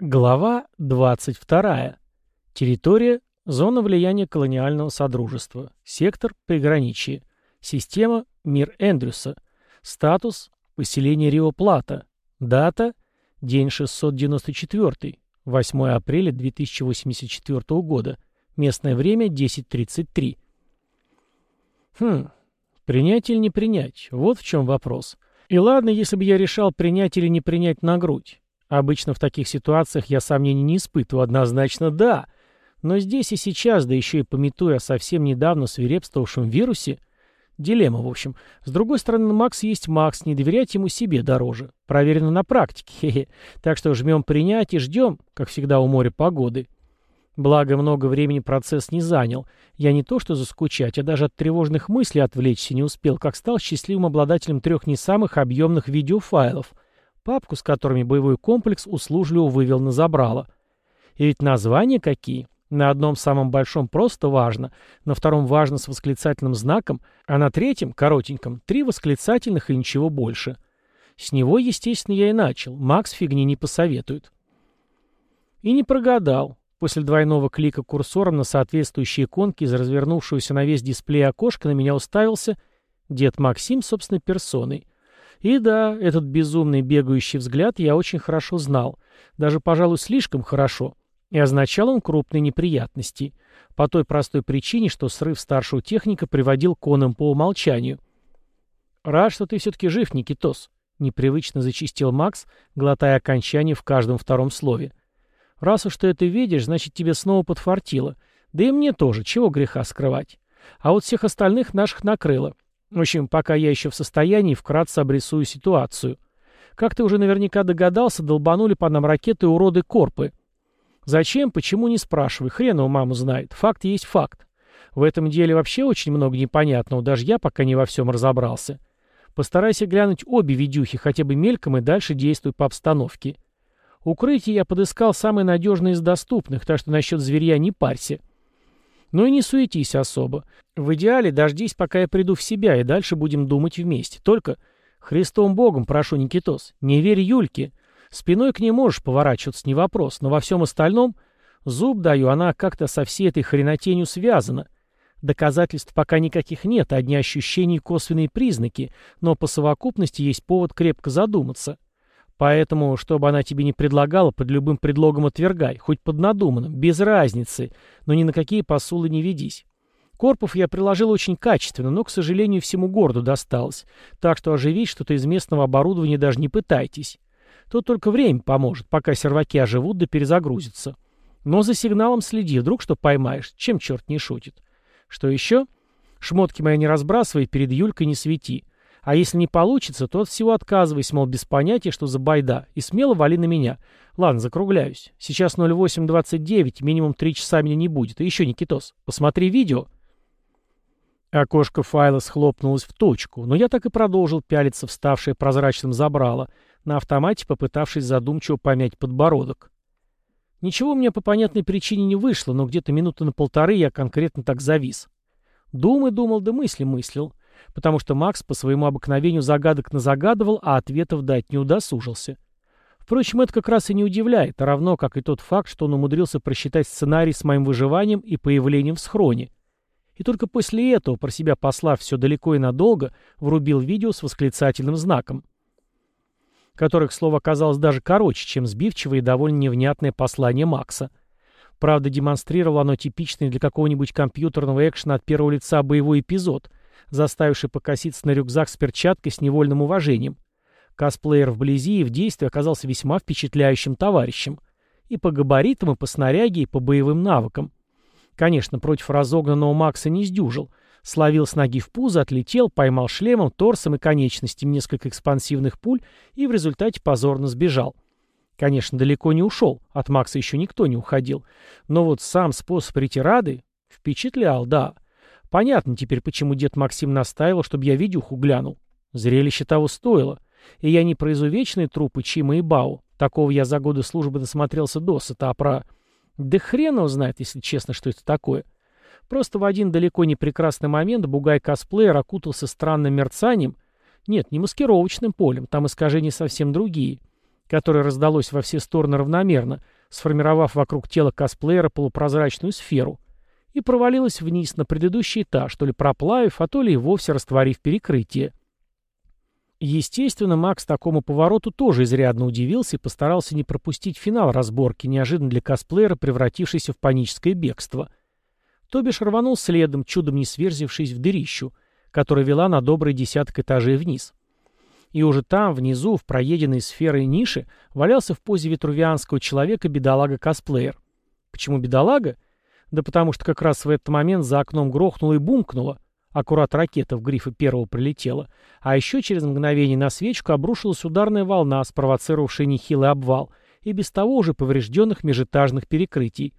Глава 22. Территория – зона влияния колониального содружества. Сектор – приграничие. Система – мир Эндрюса. Статус – поселение Рио-Плата. Дата – день 694, 8 апреля 2084 года. Местное время – 10.33. Хм, принять или не принять? Вот в чем вопрос. И ладно, если бы я решал принять или не принять на грудь. Обычно в таких ситуациях я сомнений не испытываю, однозначно да. Но здесь и сейчас, да еще и пометуя о совсем недавно свирепствовавшем вирусе, дилемма, в общем. С другой стороны, Макс есть Макс, не доверять ему себе дороже. Проверено на практике, хе-хе. Так что жмем принять и ждем, как всегда у моря погоды. Благо, много времени процесс не занял. Я не то что заскучать, а даже от тревожных мыслей отвлечься не успел, как стал счастливым обладателем трех не самых объемных видеофайлов — папку, с которыми боевой комплекс услужливо вывел на забрало. И ведь названия какие. На одном самом большом просто важно, на втором важно с восклицательным знаком, а на третьем, коротеньком, три восклицательных и ничего больше. С него, естественно, я и начал. Макс фигни не посоветует. И не прогадал. После двойного клика курсором на соответствующие иконки из развернувшегося на весь дисплей окошка на меня уставился дед Максим собственной персоной. И да, этот безумный бегающий взгляд я очень хорошо знал. Даже, пожалуй, слишком хорошо. И означал он крупные неприятности. По той простой причине, что срыв старшего техника приводил к онам по умолчанию. «Рад, что ты все-таки жив, Никитос», — непривычно зачистил Макс, глотая окончание в каждом втором слове. «Раз уж ты это видишь, значит, тебе снова подфартило. Да и мне тоже, чего греха скрывать. А вот всех остальных наших накрыло. В общем, пока я еще в состоянии, вкратце обрисую ситуацию. Как ты уже наверняка догадался, долбанули по нам ракеты уроды Корпы. Зачем, почему, не спрашивай, хрен его маму знает. Факт есть факт. В этом деле вообще очень много непонятного, даже я пока не во всем разобрался. Постарайся глянуть обе видюхи, хотя бы мельком, и дальше действуй по обстановке. Укрытие я подыскал самое надежное из доступных, так что насчет зверья не парься. Но и не суетись особо. В идеале дождись, пока я приду в себя, и дальше будем думать вместе. Только, Христом Богом, прошу, Никитос, не верь Юльке. Спиной к ней можешь поворачиваться, не вопрос, но во всем остальном, зуб даю, она как-то со всей этой хренотенью связана. Доказательств пока никаких нет, одни ощущения и косвенные признаки, но по совокупности есть повод крепко задуматься. Поэтому, чтобы она тебе не предлагала, под любым предлогом отвергай, хоть под надуманным, без разницы, но ни на какие посулы не ведись. Корпов я приложил очень качественно, но, к сожалению, всему городу досталось, так что оживить что-то из местного оборудования даже не пытайтесь. Тут только время поможет, пока серваки оживут да перезагрузятся. Но за сигналом следи, вдруг что поймаешь, чем черт не шутит. Что еще? Шмотки мои не разбрасывай, перед Юлькой не свети. А если не получится, то от всего отказывайся, мол, без понятия, что за байда, и смело вали на меня. Ладно, закругляюсь. Сейчас 08.29, минимум 3 часа меня не будет. И еще, Никитос, посмотри видео. Окошко файла схлопнулось в точку, но я так и продолжил пялиться вставшее прозрачным забрало, на автомате попытавшись задумчиво помять подбородок. Ничего у меня по понятной причине не вышло, но где-то минуты на полторы я конкретно так завис. Думы думал, да мысли мыслил потому что Макс по своему обыкновению загадок назагадывал, а ответов дать не удосужился. Впрочем, это как раз и не удивляет, а равно как и тот факт, что он умудрился просчитать сценарий с моим выживанием и появлением в схроне. И только после этого, про себя послав все далеко и надолго, врубил видео с восклицательным знаком, которых слово оказалось даже короче, чем сбивчивое и довольно невнятное послание Макса. Правда, демонстрировало оно типичный для какого-нибудь компьютерного экшена от первого лица боевой эпизод — заставивший покоситься на рюкзак с перчаткой с невольным уважением. Косплеер вблизи и в действии оказался весьма впечатляющим товарищем. И по габаритам, и по снаряге, и по боевым навыкам. Конечно, против разогнанного Макса не сдюжил. Словил с ноги в пузо, отлетел, поймал шлемом, торсом и конечностями несколько экспансивных пуль и в результате позорно сбежал. Конечно, далеко не ушел, от Макса еще никто не уходил. Но вот сам способ ретирады впечатлял, да. Понятно теперь, почему дед Максим настаивал, чтобы я видюху глянул. Зрелище того стоило. И я не про изувеченные трупы Чима и Бау. Такого я за годы службы насмотрелся досыта, а про... Да хрен его знает, если честно, что это такое. Просто в один далеко не прекрасный момент бугай-косплеер окутался странным мерцанием. Нет, не маскировочным полем, там искажения совсем другие. которое раздалось во все стороны равномерно, сформировав вокруг тела косплеера полупрозрачную сферу, и провалилось вниз на предыдущий этаж, то ли проплавив, а то ли и вовсе растворив перекрытие. Естественно, Макс такому повороту тоже изрядно удивился и постарался не пропустить финал разборки, неожиданно для косплеера, превратившийся в паническое бегство. То бишь рванул следом, чудом не сверзившись в дырищу, которая вела на добрый десяток этажей вниз. И уже там, внизу, в проеденной сферой ниши, валялся в позе витрувианского человека бедолага-косплеер. Почему бедолага? Да потому что как раз в этот момент за окном грохнуло и бумкнуло, Аккурат ракета в грифы первого прилетела. А еще через мгновение на свечку обрушилась ударная волна, спровоцировавшая нехилый обвал, и без того уже поврежденных межэтажных перекрытий.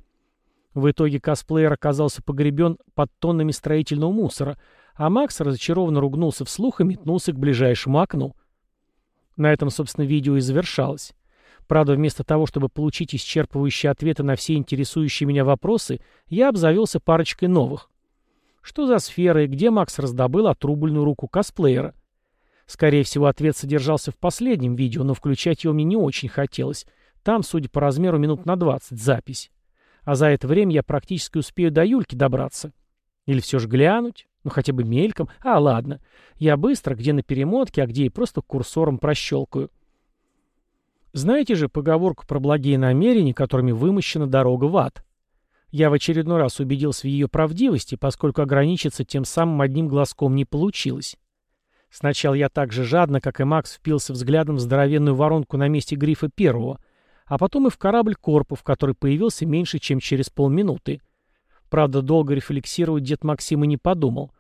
В итоге косплеер оказался погребен под тоннами строительного мусора, а Макс разочарованно ругнулся вслух и метнулся к ближайшему окну. На этом, собственно, видео и завершалось. Правда, вместо того, чтобы получить исчерпывающие ответы на все интересующие меня вопросы, я обзавелся парочкой новых. Что за сфера и где Макс раздобыл отрубленную руку косплеера? Скорее всего, ответ содержался в последнем видео, но включать его мне не очень хотелось. Там, судя по размеру, минут на 20 запись. А за это время я практически успею до Юльки добраться. Или все же глянуть? Ну, хотя бы мельком. А, ладно. Я быстро, где на перемотке, а где и просто курсором прощелкаю. Знаете же поговорку про благие намерения, которыми вымощена дорога в ад? Я в очередной раз убедился в ее правдивости, поскольку ограничиться тем самым одним глазком не получилось. Сначала я так же жадно, как и Макс, впился взглядом в здоровенную воронку на месте грифа первого, а потом и в корабль Корпов, который появился меньше, чем через полминуты. Правда, долго рефлексировать дед Максим и не подумал.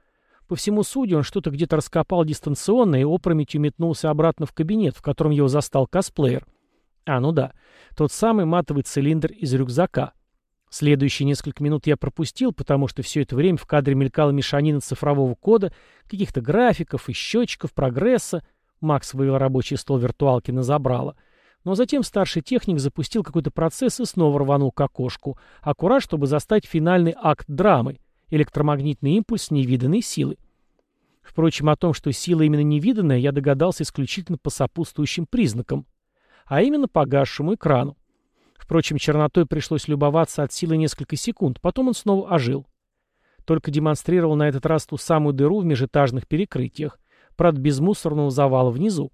По всему судью, он что-то где-то раскопал дистанционно и опрометью метнулся обратно в кабинет, в котором его застал косплеер. А, ну да, тот самый матовый цилиндр из рюкзака — Следующие несколько минут я пропустил, потому что все это время в кадре мелькала мешанина цифрового кода, каких-то графиков и счетчиков прогресса. Макс вывел рабочий стол виртуалки на забрало. Но затем старший техник запустил какой-то процесс и снова рванул к окошку, аккурат, чтобы застать финальный акт драмы — электромагнитный импульс невиданной силы. Впрочем, о том, что сила именно невиданная, я догадался исключительно по сопутствующим признакам, а именно по гасшему экрану. Впрочем, чернотой пришлось любоваться от силы несколько секунд, потом он снова ожил. Только демонстрировал на этот раз ту самую дыру в межэтажных перекрытиях, правда без мусорного завала внизу.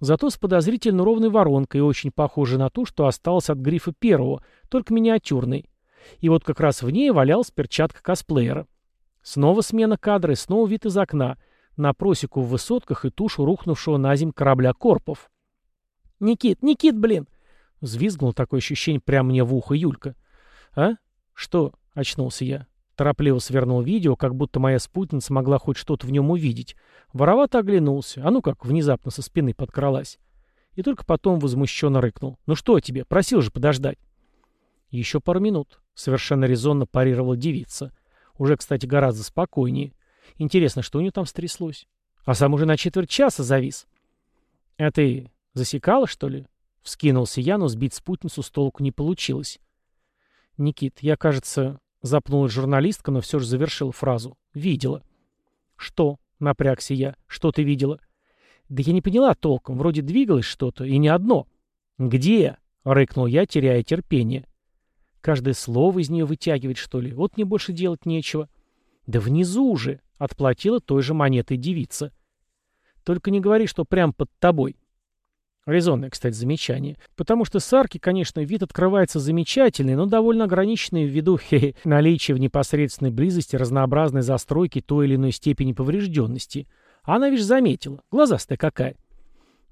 Зато с подозрительно ровной воронкой, очень похожей на ту, что осталось от грифа первого, только миниатюрной. И вот как раз в ней валялась перчатка косплеера. Снова смена кадра и снова вид из окна, на просеку в высотках и тушу рухнувшего на земь корабля Корпов. «Никит, Никит, блин!» Взвизгнул такое ощущение прямо мне в ухо Юлька. «А? Что?» — очнулся я. Торопливо свернул видео, как будто моя спутница могла хоть что-то в нем увидеть. Воровато оглянулся. А ну как, внезапно со спины подкралась. И только потом возмущенно рыкнул. «Ну что тебе? Просил же подождать». «Еще пару минут», — совершенно резонно парировала девица. Уже, кстати, гораздо спокойнее. Интересно, что у нее там стряслось? А сам уже на четверть часа завис. «А ты засекала, что ли?» Вскинулся я, но сбить спутницу с толку не получилось. «Никит, я, кажется...» — запнулась журналистка, но все же завершила фразу. «Видела». «Что?» — напрягся я. «Что ты видела?» «Да я не поняла толком. Вроде двигалось что-то, и не одно». «Где?» — рыкнул я, теряя терпение. «Каждое слово из нее вытягивать, что ли? Вот мне больше делать нечего». «Да внизу же!» — отплатила той же монетой девица. «Только не говори, что прям под тобой». Резонное, кстати, замечание. Потому что с арки, конечно, вид открывается замечательный, но довольно ограниченный ввиду хе, наличия в непосредственной близости разнообразной застройки той или иной степени поврежденности. А она, видишь, заметила. Глазастая какая.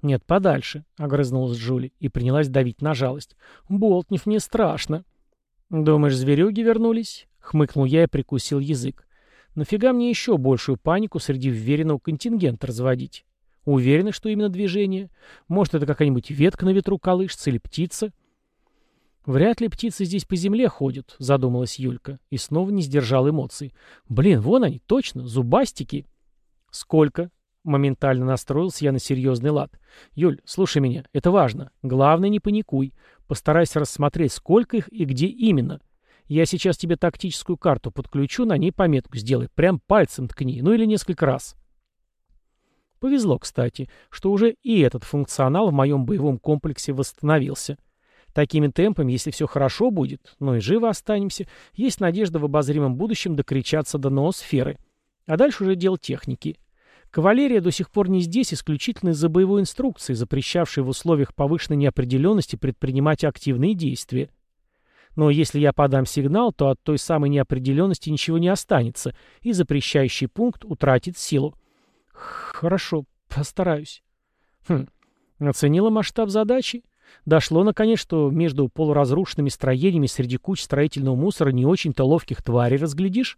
«Нет, подальше», — огрызнулась Джули и принялась давить на жалость. «Болтнев, мне страшно». «Думаешь, зверюги вернулись?» — хмыкнул я и прикусил язык. «Нафига мне еще большую панику среди вверенного контингента разводить?» Уверены, что именно движение? Может, это какая-нибудь ветка на ветру колышется или птица? Вряд ли птицы здесь по земле ходят, задумалась Юлька и снова не сдержал эмоций. Блин, вон они, точно, зубастики. Сколько? Моментально настроился я на серьезный лад. Юль, слушай меня, это важно. Главное, не паникуй. Постарайся рассмотреть, сколько их и где именно. Я сейчас тебе тактическую карту подключу, на ней пометку сделай. Прям пальцем ткни, ну или несколько раз. Повезло, кстати, что уже и этот функционал в моем боевом комплексе восстановился. Такими темпами, если все хорошо будет, но и живо останемся, есть надежда в обозримом будущем докричаться до ноосферы. А дальше уже дело техники. Кавалерия до сих пор не здесь исключительно из-за боевой инструкции, запрещавшей в условиях повышенной неопределенности предпринимать активные действия. Но если я подам сигнал, то от той самой неопределенности ничего не останется, и запрещающий пункт утратит силу. Хорошо, постараюсь. Хм, оценила масштаб задачи. Дошло, наконец, что между полуразрушенными строениями среди куч строительного мусора не очень-то ловких тварей разглядишь.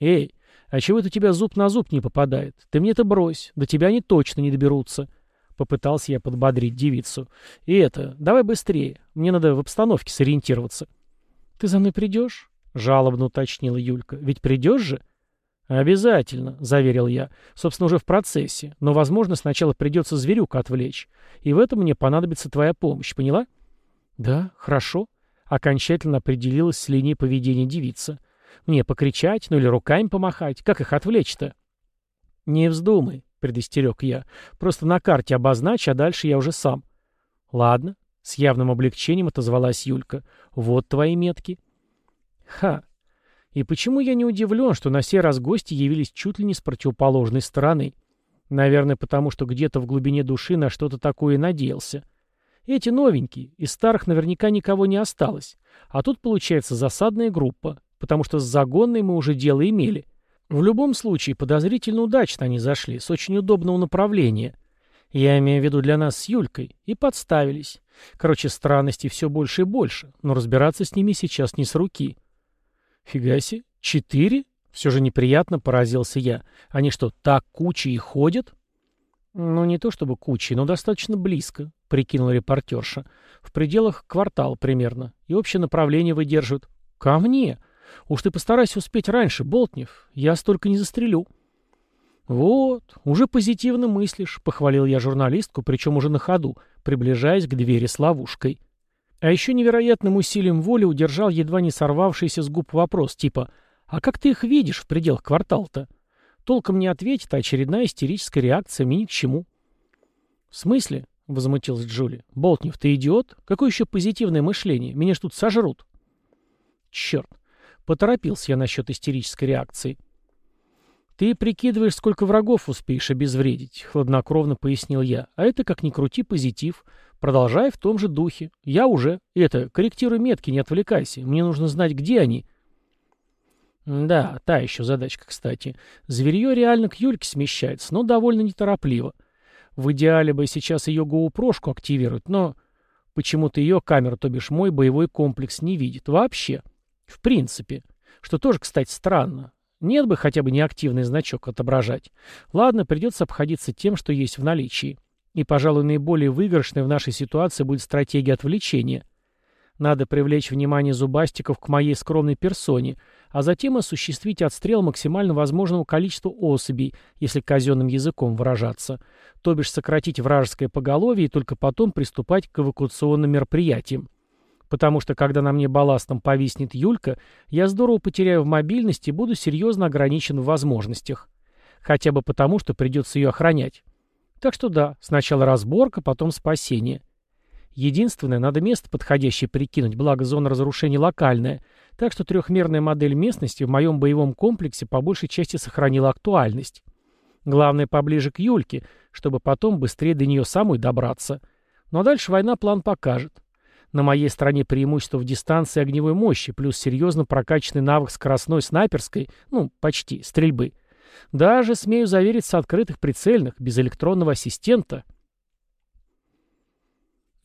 Эй, а чего это у тебя зуб на зуб не попадает? Ты мне это брось, до тебя они точно не доберутся. Попытался я подбодрить девицу. И это, давай быстрее, мне надо в обстановке сориентироваться. Ты за мной придешь? Жалобно уточнила Юлька. Ведь придешь же? «Обязательно», — заверил я. «Собственно, уже в процессе. Но, возможно, сначала придется зверюка отвлечь. И в этом мне понадобится твоя помощь, поняла?» «Да, хорошо», — окончательно определилась с линией поведения девица. «Мне покричать, ну или руками помахать? Как их отвлечь-то?» «Не вздумай», — предостерег я. «Просто на карте обозначь, а дальше я уже сам». «Ладно», — с явным облегчением отозвалась Юлька. «Вот твои метки». «Ха, и почему я не удивлен, что на сей раз гости явились чуть ли не с противоположной стороны? Наверное, потому что где-то в глубине души на что-то такое надеялся. Эти новенькие, из старых наверняка никого не осталось. А тут получается засадная группа, потому что с загонной мы уже дело имели. В любом случае, подозрительно удачно они зашли, с очень удобного направления. Я имею в виду для нас с Юлькой. И подставились. Короче, странностей все больше и больше, но разбираться с ними сейчас не с руки. Фига себе, четыре? Все же неприятно поразился я. Они что, так кучей и ходят? Ну, не то чтобы кучей, но достаточно близко, прикинул репортерша. В пределах квартала примерно. И общее направление выдерживают. Ко мне? Уж ты постарайся успеть раньше, Болтнев. Я столько не застрелю. «Вот, уже позитивно мыслишь», — похвалил я журналистку, причем уже на ходу, приближаясь к двери с ловушкой. А еще невероятным усилием воли удержал едва не сорвавшийся с губ вопрос, типа «А как ты их видишь в пределах квартала-то?» Толком не ответит, а очередная истерическая реакция мне ни к чему. «В смысле?» — возмутилась Джули. «Болтнев, ты идиот? Какое еще позитивное мышление? Меня ж тут сожрут». «Черт! Поторопился я насчет истерической реакции». «Ты прикидываешь, сколько врагов успеешь обезвредить», — хладнокровно пояснил я. «А это, как ни крути, позитив. Продолжай в том же духе. Я уже. Это, корректируй метки, не отвлекайся. Мне нужно знать, где они. Да, та еще задачка, кстати. Зверье реально к Юльке смещается, но довольно неторопливо. В идеале бы сейчас ее гоупрошку активировать, но почему-то ее камера, то бишь мой боевой комплекс, не видит. Вообще. В принципе. Что тоже, кстати, странно. Нет бы хотя бы неактивный значок отображать. Ладно, придется обходиться тем, что есть в наличии. И, пожалуй, наиболее выигрышной в нашей ситуации будет стратегия отвлечения. Надо привлечь внимание зубастиков к моей скромной персоне, а затем осуществить отстрел максимально возможного количества особей, если казенным языком выражаться, то бишь сократить вражеское поголовье и только потом приступать к эвакуационным мероприятиям. Потому что, когда на мне балластом повиснет Юлька, я здорово потеряю в мобильности и буду серьезно ограничен в возможностях. Хотя бы потому, что придется ее охранять. Так что да, сначала разборка, потом спасение. Единственное, надо место подходящее прикинуть, благо зона разрушения локальная, так что трехмерная модель местности в моем боевом комплексе по большей части сохранила актуальность. Главное, поближе к Юльке, чтобы потом быстрее до нее самой добраться. Ну а дальше война план покажет. На моей стороне преимущество в дистанции огневой мощи, плюс серьезно прокачанный навык скоростной снайперской, ну, почти, стрельбы. Даже, смею заверить, с открытых прицельных, без электронного ассистента.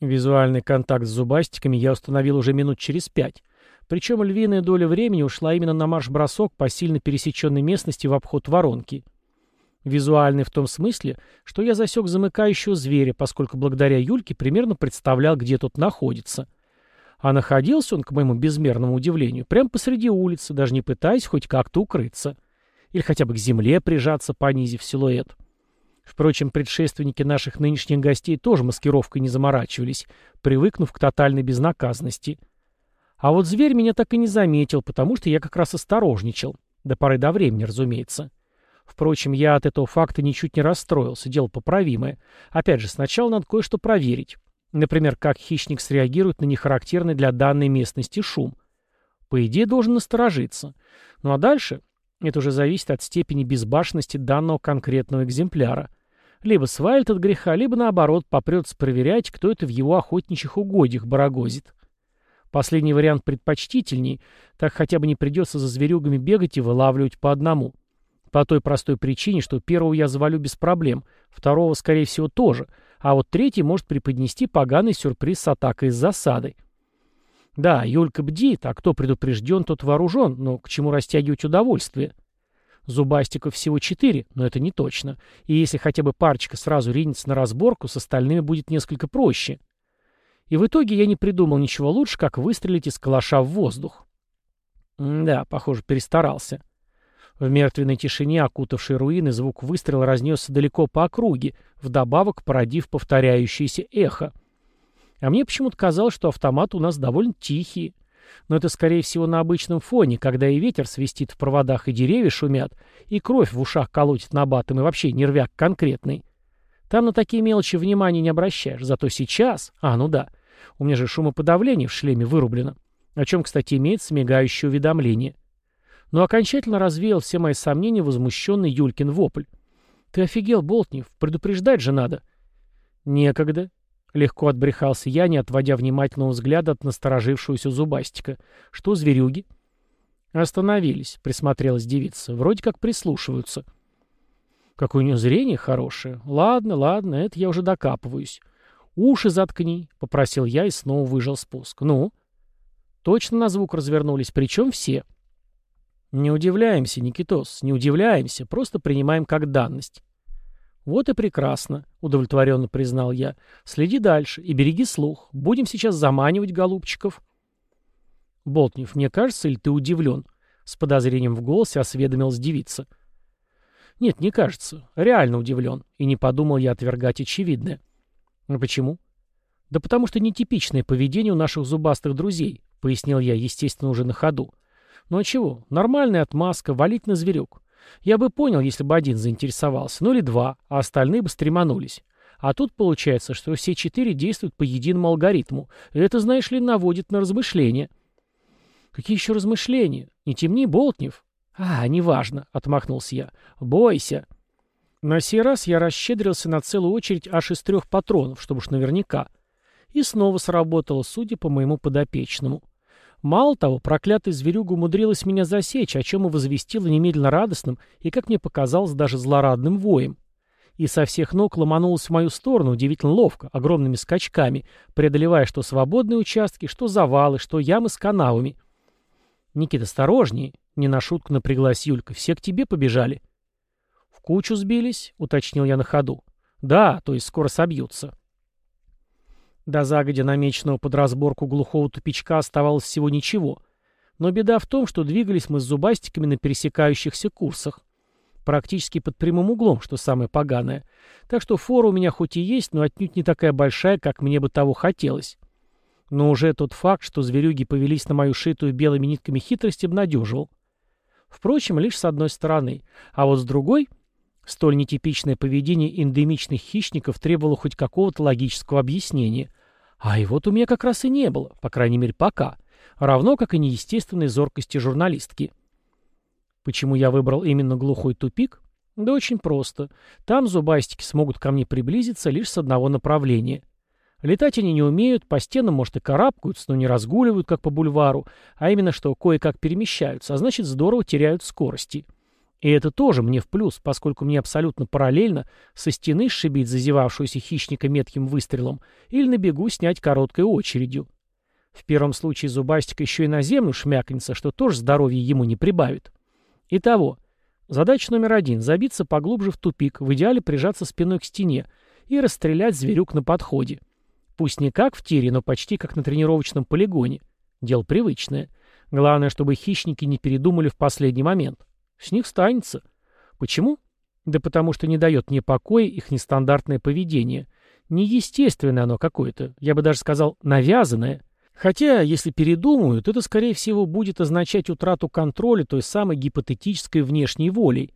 Визуальный контакт с зубастиками я установил уже минут через пять. Причем львиная доля времени ушла именно на марш-бросок по сильно пересеченной местности в обход воронки. Визуальный в том смысле, что я засек замыкающего зверя, поскольку благодаря Юльке примерно представлял, где тот находится. А находился он, к моему безмерному удивлению, прямо посреди улицы, даже не пытаясь хоть как-то укрыться или хотя бы к земле прижаться, понизив силуэт. Впрочем, предшественники наших нынешних гостей тоже маскировкой не заморачивались, привыкнув к тотальной безнаказанности. А вот зверь меня так и не заметил, потому что я как раз осторожничал. До поры до времени, разумеется. Впрочем, я от этого факта ничуть не расстроился, дело поправимое. Опять же, сначала надо кое-что проверить. Например, как хищник среагирует на нехарактерный для данной местности шум. По идее, должен насторожиться. Ну а дальше это уже зависит от степени безбашенности данного конкретного экземпляра. Либо свалит от греха, либо наоборот попрется проверять, кто это в его охотничьих угодьях барагозит. Последний вариант предпочтительней, так хотя бы не придется за зверюгами бегать и вылавливать по одному. По той простой причине, что первого я завалю без проблем, второго, скорее всего, тоже, а вот третий может преподнести поганый сюрприз с атакой с засадой. Да, Юлька бдит, а кто предупрежден, тот вооружен, но к чему растягивать удовольствие? Зубастиков всего четыре, но это не точно. И если хотя бы парочка сразу ринется на разборку, с остальными будет несколько проще. И в итоге я не придумал ничего лучше, как выстрелить из калаша в воздух. М да, похоже, перестарался. В мертвенной тишине, окутавшей руины, звук выстрела разнесся далеко по округе, вдобавок породив повторяющееся эхо. А мне почему-то казалось, что автоматы у нас довольно тихие. Но это, скорее всего, на обычном фоне, когда и ветер свистит в проводах, и деревья шумят, и кровь в ушах колотит на батом, и вообще нервяк конкретный. Там на такие мелочи внимания не обращаешь. Зато сейчас... А, ну да. У меня же шумоподавление в шлеме вырублено. О чем, кстати, имеется мигающее уведомление. Но окончательно развеял все мои сомнения возмущенный Юлькин вопль. «Ты офигел, Болтнев, предупреждать же надо». «Некогда», Легко отбрехался я, не отводя внимательного взгляда от насторожившегося зубастика. «Что, зверюги?» «Остановились», — присмотрелась девица. «Вроде как прислушиваются». «Какое у нее зрение хорошее. Ладно, ладно, это я уже докапываюсь». «Уши заткни», — попросил я и снова выжал спуск. «Ну?» «Точно на звук развернулись, причем все». «Не удивляемся, Никитос, не удивляемся, просто принимаем как данность». «Вот и прекрасно», — удовлетворенно признал я. «Следи дальше и береги слух. Будем сейчас заманивать голубчиков». «Болтнев, мне кажется, или ты удивлен?» С подозрением в голосе осведомилась девица. «Нет, не кажется. Реально удивлен. И не подумал я отвергать очевидное». «А почему?» «Да потому что нетипичное поведение у наших зубастых друзей», — пояснил я, естественно, уже на ходу. «Ну а чего? Нормальная отмазка, валить на зверюк. Я бы понял, если бы один заинтересовался, ну или два, а остальные бы стреманулись. А тут получается, что все четыре действуют по единому алгоритму. Это, знаешь ли, наводит на размышления. Какие еще размышления? Не темни, Болтнев. А, неважно, отмахнулся я. Бойся. На сей раз я расщедрился на целую очередь аж из трех патронов, чтобы уж наверняка. И снова сработало, судя по моему подопечному. Мало того, проклятый зверюга умудрилась меня засечь, о чем и возвестила немедленно радостным и, как мне показалось, даже злорадным воем. И со всех ног ломанулась в мою сторону удивительно ловко, огромными скачками, преодолевая что свободные участки, что завалы, что ямы с канавами. «Никита, осторожнее!» — не на шутку напряглась Юлька. «Все к тебе побежали». «В кучу сбились?» — уточнил я на ходу. «Да, то есть скоро собьются». До загодя намеченного под разборку глухого тупичка оставалось всего ничего. Но беда в том, что двигались мы с зубастиками на пересекающихся курсах. Практически под прямым углом, что самое поганое. Так что фора у меня хоть и есть, но отнюдь не такая большая, как мне бы того хотелось. Но уже тот факт, что зверюги повелись на мою шитую белыми нитками хитрость, обнадеживал. Впрочем, лишь с одной стороны. А вот с другой, столь нетипичное поведение эндемичных хищников требовало хоть какого-то логического объяснения. А и вот у меня как раз и не было, по крайней мере пока, равно как и неестественной зоркости журналистки. Почему я выбрал именно глухой тупик? Да очень просто. Там зубастики смогут ко мне приблизиться лишь с одного направления. Летать они не умеют, по стенам, может, и карабкаются, но не разгуливают, как по бульвару, а именно что кое-как перемещаются, а значит, здорово теряют скорости. И это тоже мне в плюс, поскольку мне абсолютно параллельно со стены сшибить зазевавшуюся хищника метким выстрелом или на бегу снять короткой очередью. В первом случае зубастик еще и на землю шмякнется, что тоже здоровье ему не прибавит. Итого, задача номер один — забиться поглубже в тупик, в идеале прижаться спиной к стене и расстрелять зверюк на подходе. Пусть не как в тире, но почти как на тренировочном полигоне. Дело привычное. Главное, чтобы хищники не передумали в последний момент. С них станется. Почему? Да потому что не дает мне покоя их нестандартное поведение. Неестественное оно какое-то, я бы даже сказал, навязанное. Хотя, если передумают, это, скорее всего, будет означать утрату контроля той самой гипотетической внешней волей.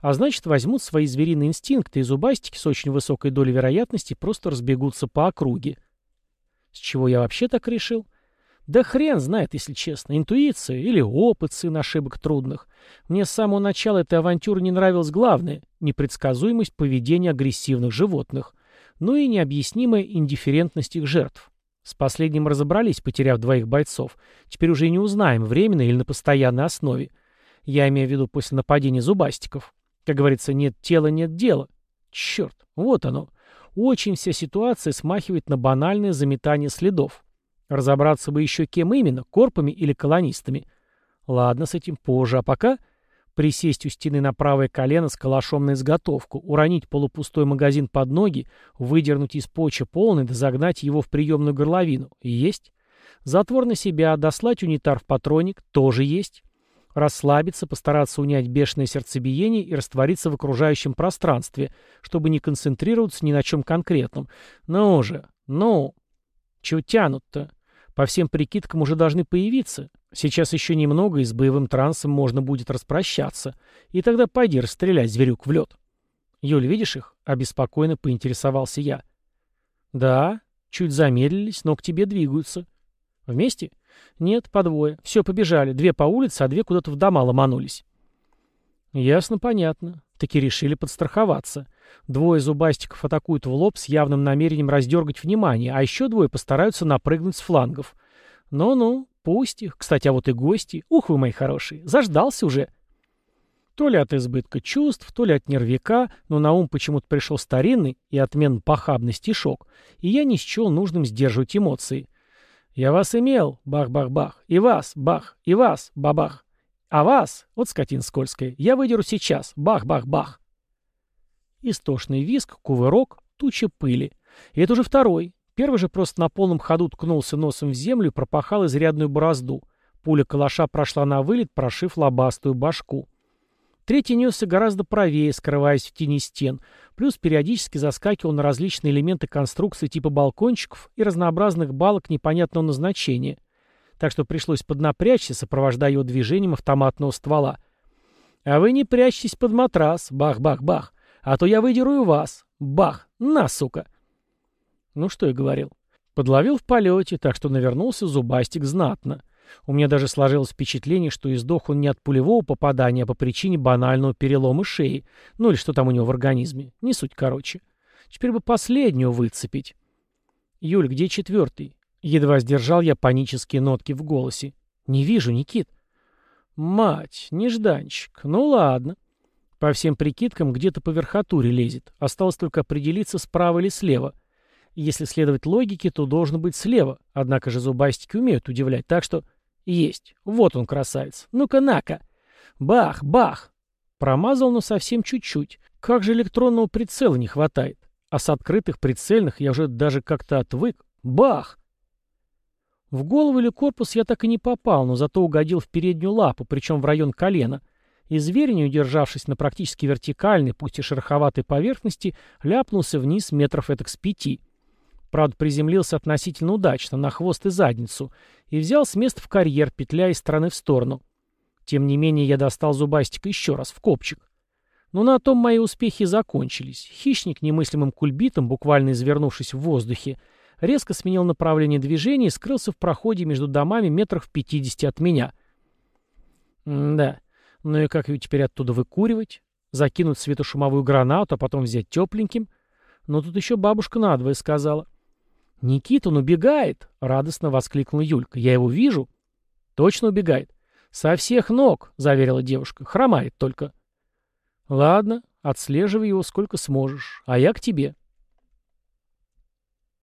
А значит, возьмут свои звериные инстинкты, и зубастики с очень высокой долей вероятности просто разбегутся по округе. С чего я вообще так решил? Да хрен знает, если честно. Интуиция или опыт сын ошибок трудных. Мне с самого начала этой авантюры не нравилось главное — непредсказуемость поведения агрессивных животных, ну и необъяснимая индифферентность их жертв. С последним разобрались, потеряв двоих бойцов. Теперь уже не узнаем, временно или на постоянной основе. Я имею в виду после нападения зубастиков. Как говорится, нет тела, нет дела. Черт, вот оно. Очень вся ситуация смахивает на банальное заметание следов. Разобраться бы еще кем именно, корпами или колонистами. Ладно, с этим позже, а пока присесть у стены на правое колено с калашом на изготовку, уронить полупустой магазин под ноги, выдернуть из поча полный, да загнать его в приемную горловину. Есть. Затвор на себя, дослать унитар в патроник. Тоже есть расслабиться, постараться унять бешеное сердцебиение и раствориться в окружающем пространстве, чтобы не концентрироваться ни на чем конкретном. Ну же, ну, чего тянут-то? По всем прикидкам уже должны появиться. Сейчас еще немного, и с боевым трансом можно будет распрощаться. И тогда пойди расстрелять зверюк в лед. Юль, видишь их? Обеспокоенно поинтересовался я. Да, чуть замедлились, но к тебе двигаются. Вместе? — «Нет, по двое. Все, побежали. Две по улице, а две куда-то в дома ломанулись». «Ясно, понятно. Таки решили подстраховаться. Двое зубастиков атакуют в лоб с явным намерением раздергать внимание, а еще двое постараются напрыгнуть с флангов. Ну-ну, пусть их. Кстати, а вот и гости. Ух вы, мои хорошие, заждался уже». То ли от избытка чувств, то ли от нервяка, но на ум почему-то пришел старинный и отмен похабный стишок, и я не счел нужным сдерживать эмоции. «Я вас имел, бах-бах-бах, и вас, бах, и вас, бабах. А вас, вот скотин скользкая, я выдеру сейчас, бах-бах-бах». Истошный виск, кувырок, туча пыли. И это уже второй. Первый же просто на полном ходу ткнулся носом в землю и пропахал изрядную борозду. Пуля калаша прошла на вылет, прошив лобастую башку. Третий несся гораздо правее, скрываясь в тени стен, плюс периодически заскакивал на различные элементы конструкции типа балкончиков и разнообразных балок непонятного назначения. Так что пришлось поднапрячься, сопровождая его движением автоматного ствола. «А вы не прячьтесь под матрас, бах-бах-бах, а то я выдеру вас, бах, на, сука!» Ну что я говорил. Подловил в полете, так что навернулся зубастик знатно. У меня даже сложилось впечатление, что издох он не от пулевого попадания, а по причине банального перелома шеи. Ну или что там у него в организме. Не суть короче. Теперь бы последнего выцепить. «Юль, где четвертый?» Едва сдержал я панические нотки в голосе. «Не вижу, Никит». «Мать, нежданчик. Ну ладно». По всем прикидкам, где-то по верхотуре лезет. Осталось только определиться, справа или слева. Если следовать логике, то должен быть слева. Однако же зубастики умеют удивлять, так что... Есть. Вот он, красавец. Ну-ка, на-ка. Бах, бах. Промазал, но совсем чуть-чуть. Как же электронного прицела не хватает. А с открытых прицельных я уже даже как-то отвык. Бах! В голову или корпус я так и не попал, но зато угодил в переднюю лапу, причем в район колена. И зверь, не удержавшись на практически вертикальной, пусть и шероховатой поверхности, ляпнулся вниз метров этак с пяти. Правда, приземлился относительно удачно, на хвост и задницу, и взял с места в карьер, петляя из стороны в сторону. Тем не менее, я достал зубастика еще раз, в копчик. Но на том мои успехи закончились. Хищник, немыслимым кульбитом, буквально извернувшись в воздухе, резко сменил направление движения и скрылся в проходе между домами метрах в пятидесяти от меня. М да, ну и как ее теперь оттуда выкуривать? Закинуть светошумовую гранату, а потом взять тепленьким? Но тут еще бабушка надвое сказала. «Никит, он убегает!» — радостно воскликнула Юлька. «Я его вижу». «Точно убегает?» «Со всех ног», — заверила девушка. «Хромает только». «Ладно, отслеживай его сколько сможешь, а я к тебе».